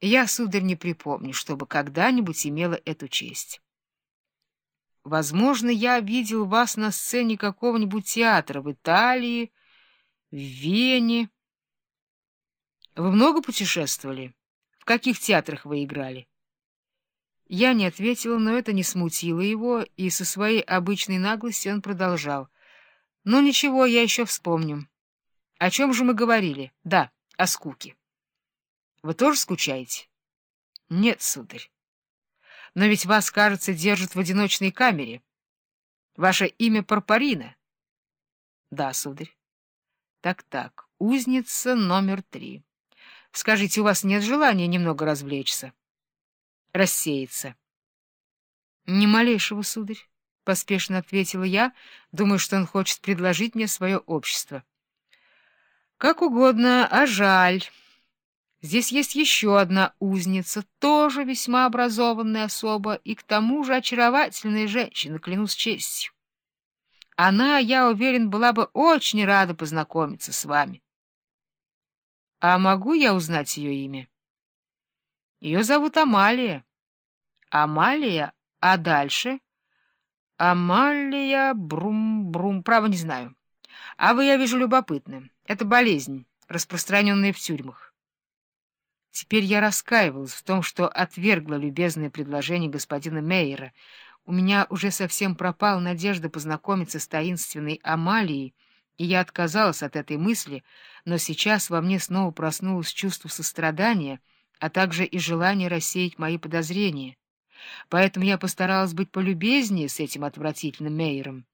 Я, сударь, не припомню, чтобы когда-нибудь имела эту честь. Возможно, я видел вас на сцене какого-нибудь театра в Италии, в Вене. Вы много путешествовали? В каких театрах вы играли? Я не ответила, но это не смутило его, и со своей обычной наглостью он продолжал. «Ну ничего, я еще вспомню. О чем же мы говорили? Да, о скуке. Вы тоже скучаете? Нет, сударь. Но ведь вас, кажется, держат в одиночной камере. Ваше имя Парпарина? Да, сударь. Так-так, узница номер три. Скажите, у вас нет желания немного развлечься? Рассеяться? Ни малейшего, сударь, — поспешно ответила я, думаю, что он хочет предложить мне свое общество. Как угодно, а жаль... Здесь есть еще одна узница, тоже весьма образованная особа и к тому же очаровательная женщина, клянусь честью. Она, я уверен, была бы очень рада познакомиться с вами. А могу я узнать ее имя? Ее зовут Амалия. Амалия, а дальше? Амалия Брум-Брум, право не знаю. А вы, я вижу, любопытны. Это болезнь, распространенная в тюрьмах. Теперь я раскаивалась в том, что отвергла любезное предложение господина Мейера. У меня уже совсем пропала надежда познакомиться с таинственной Амалией, и я отказалась от этой мысли, но сейчас во мне снова проснулось чувство сострадания, а также и желание рассеять мои подозрения. Поэтому я постаралась быть полюбезнее с этим отвратительным Мейером.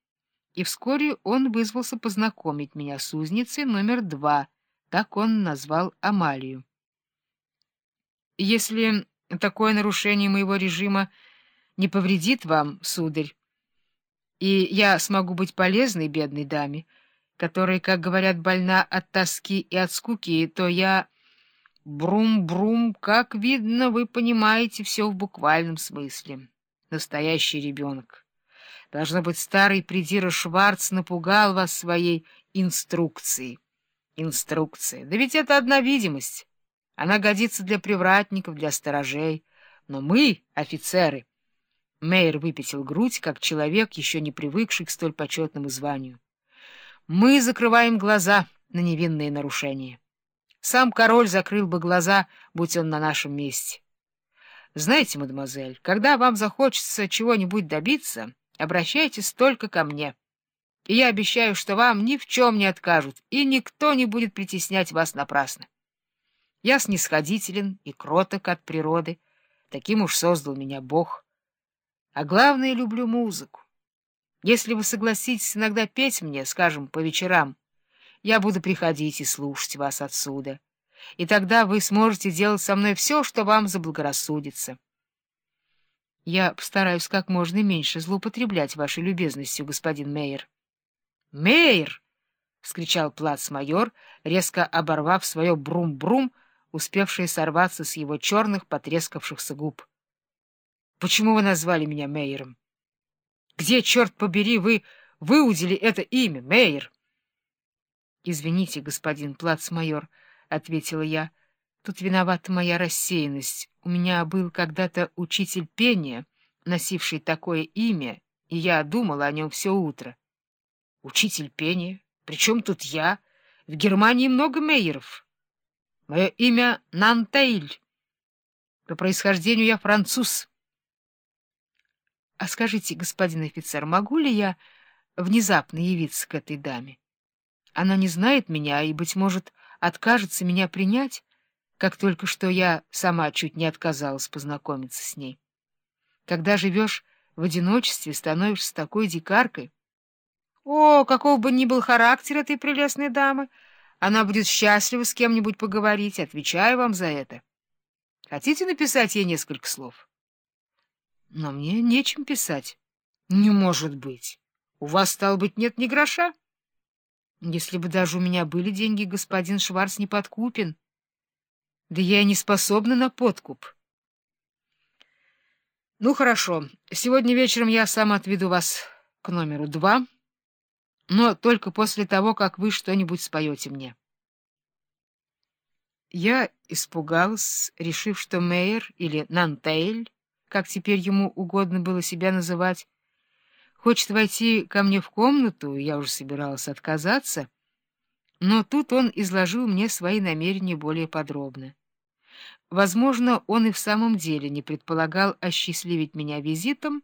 И вскоре он вызвался познакомить меня с узницей номер два, так он назвал Амалию. Если такое нарушение моего режима не повредит вам, сударь, и я смогу быть полезной бедной даме, которая, как говорят, больна от тоски и от скуки, то я... Брум-брум, как видно, вы понимаете все в буквальном смысле. Настоящий ребенок. Должно быть, старый придира Шварц напугал вас своей инструкцией. Инструкция. Да ведь это одна видимость. Она годится для привратников, для сторожей. Но мы, офицеры... Мейер выпятил грудь, как человек, еще не привыкший к столь почетному званию. Мы закрываем глаза на невинные нарушения. Сам король закрыл бы глаза, будь он на нашем месте. Знаете, мадемуазель, когда вам захочется чего-нибудь добиться, обращайтесь только ко мне. И я обещаю, что вам ни в чем не откажут, и никто не будет притеснять вас напрасно. Я снисходителен и кроток от природы, таким уж создал меня Бог. А главное, люблю музыку. Если вы согласитесь иногда петь мне, скажем, по вечерам, я буду приходить и слушать вас отсюда, и тогда вы сможете делать со мной все, что вам заблагорассудится. Я постараюсь как можно меньше злоупотреблять вашей любезностью, господин Мейер. — Мейер! — вскричал плацмайор, резко оборвав свое брум-брум, — успевшие сорваться с его черных потрескавшихся губ. — Почему вы назвали меня Мейером? Где, черт побери, вы выудили это имя, Мейер? — Извините, господин плацмайор, — ответила я, — тут виновата моя рассеянность. У меня был когда-то учитель пения, носивший такое имя, и я думала о нем все утро. — Учитель пения? Причем тут я? В Германии много Мейеров. Мое имя Нантейль. По происхождению я француз. — А скажите, господин офицер, могу ли я внезапно явиться к этой даме? Она не знает меня и, быть может, откажется меня принять, как только что я сама чуть не отказалась познакомиться с ней. Когда живешь в одиночестве, становишься такой дикаркой. О, каков бы ни был характер этой прелестной дамы! — она будет счастлива с кем-нибудь поговорить, отвечаю вам за это. Хотите написать ей несколько слов? Но мне нечем писать. Не может быть. У вас, стало быть, нет ни гроша? Если бы даже у меня были деньги, господин Шварц не подкупен. Да я и не способна на подкуп. Ну, хорошо. Сегодня вечером я сам отведу вас к номеру два но только после того, как вы что-нибудь споете мне. Я испугалась, решив, что Мейер или Нантейль, как теперь ему угодно было себя называть, хочет войти ко мне в комнату, я уже собиралась отказаться, но тут он изложил мне свои намерения более подробно. Возможно, он и в самом деле не предполагал осчастливить меня визитом,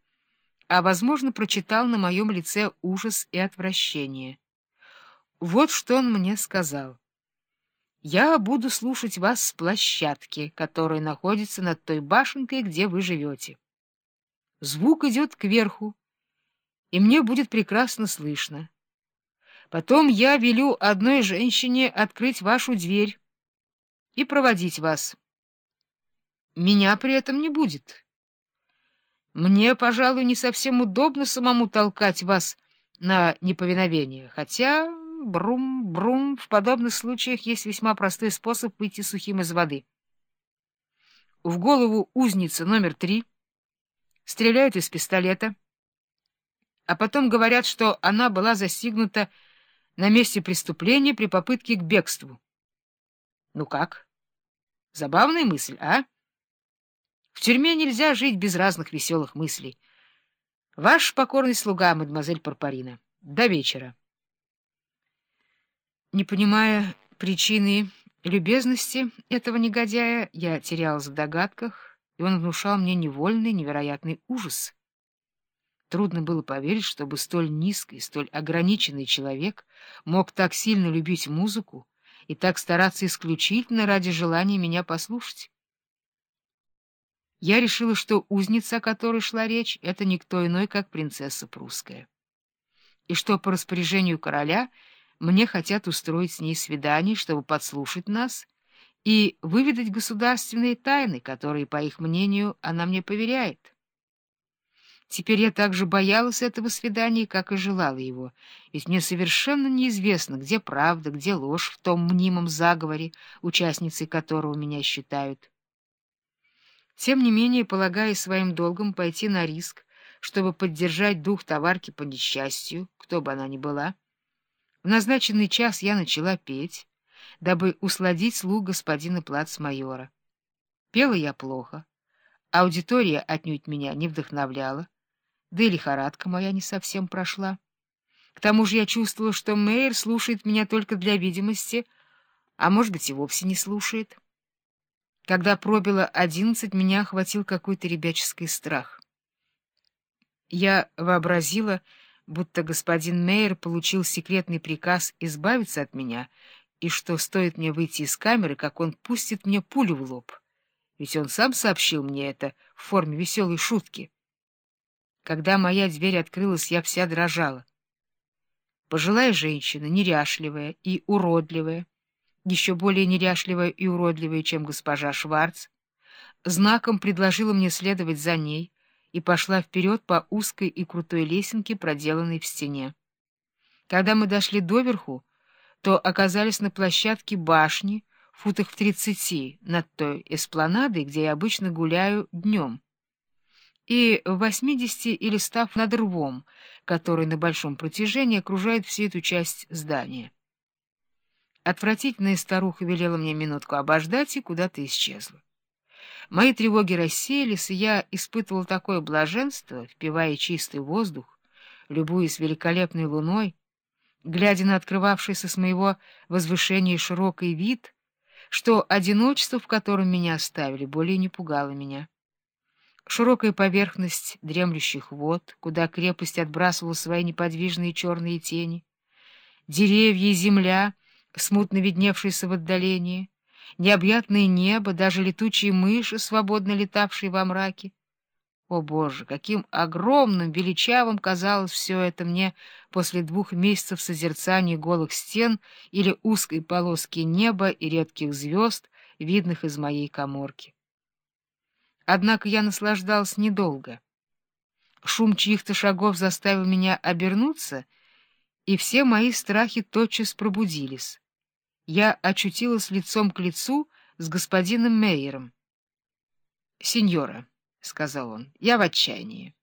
а, возможно, прочитал на моем лице ужас и отвращение. Вот что он мне сказал. «Я буду слушать вас с площадки, которая находится над той башенкой, где вы живете. Звук идет кверху, и мне будет прекрасно слышно. Потом я велю одной женщине открыть вашу дверь и проводить вас. Меня при этом не будет. Мне, пожалуй, не совсем удобно самому толкать вас на неповиновение, хотя брум-брум в подобных случаях есть весьма простой способ выйти сухим из воды. В голову узница номер три стреляют из пистолета, а потом говорят, что она была застигнута на месте преступления при попытке к бегству. Ну как? Забавная мысль, а? В тюрьме нельзя жить без разных веселых мыслей. Ваш покорный слуга, мадемуазель Парпарина. До вечера. Не понимая причины любезности этого негодяя, я терялась в догадках, и он внушал мне невольный, невероятный ужас. Трудно было поверить, чтобы столь низкий, столь ограниченный человек мог так сильно любить музыку и так стараться исключительно ради желания меня послушать. Я решила, что узница, о которой шла речь, — это никто иной, как принцесса прусская. И что по распоряжению короля мне хотят устроить с ней свидание, чтобы подслушать нас и выведать государственные тайны, которые, по их мнению, она мне поверяет. Теперь я так же боялась этого свидания, как и желала его, ведь мне совершенно неизвестно, где правда, где ложь в том мнимом заговоре, участницей которого меня считают. Тем не менее, полагая своим долгом пойти на риск, чтобы поддержать дух товарки по несчастью, кто бы она ни была, в назначенный час я начала петь, дабы усладить слуг господина плацмайора. Пела я плохо, аудитория отнюдь меня не вдохновляла, да и лихорадка моя не совсем прошла. К тому же я чувствовала, что Мэйр слушает меня только для видимости, а, может быть, и вовсе не слушает. Когда пробило одиннадцать, меня охватил какой-то ребяческий страх. Я вообразила, будто господин Мейер получил секретный приказ избавиться от меня, и что стоит мне выйти из камеры, как он пустит мне пулю в лоб. Ведь он сам сообщил мне это в форме веселой шутки. Когда моя дверь открылась, я вся дрожала. Пожилая женщина, неряшливая и уродливая, еще более неряшливая и уродливая, чем госпожа Шварц, знаком предложила мне следовать за ней и пошла вперед по узкой и крутой лесенке, проделанной в стене. Когда мы дошли доверху, то оказались на площадке башни, футах в тридцати, над той эспланадой, где я обычно гуляю днем, и в восьмидесяти или став над рвом, который на большом протяжении окружает всю эту часть здания. Отвратительная старуха велела мне минутку обождать и куда-то исчезла. Мои тревоги рассеялись, и я испытывал такое блаженство, впивая чистый воздух, любуясь великолепной луной, глядя на открывавшийся с моего возвышения широкий вид, что одиночество, в котором меня оставили, более не пугало меня. Широкая поверхность дремлющих вод, куда крепость отбрасывала свои неподвижные черные тени, деревья и земля — смутно видневшийся в отдалении, необъятное небо, даже летучие мыши, свободно летавшие во мраке. О, Боже, каким огромным, величавым казалось все это мне после двух месяцев созерцания голых стен или узкой полоски неба и редких звезд, видных из моей коморки. Однако я наслаждалась недолго. Шум чьих-то шагов заставил меня обернуться — и все мои страхи тотчас пробудились. Я очутилась лицом к лицу с господином Мейером. — Сеньора, — сказал он, — я в отчаянии.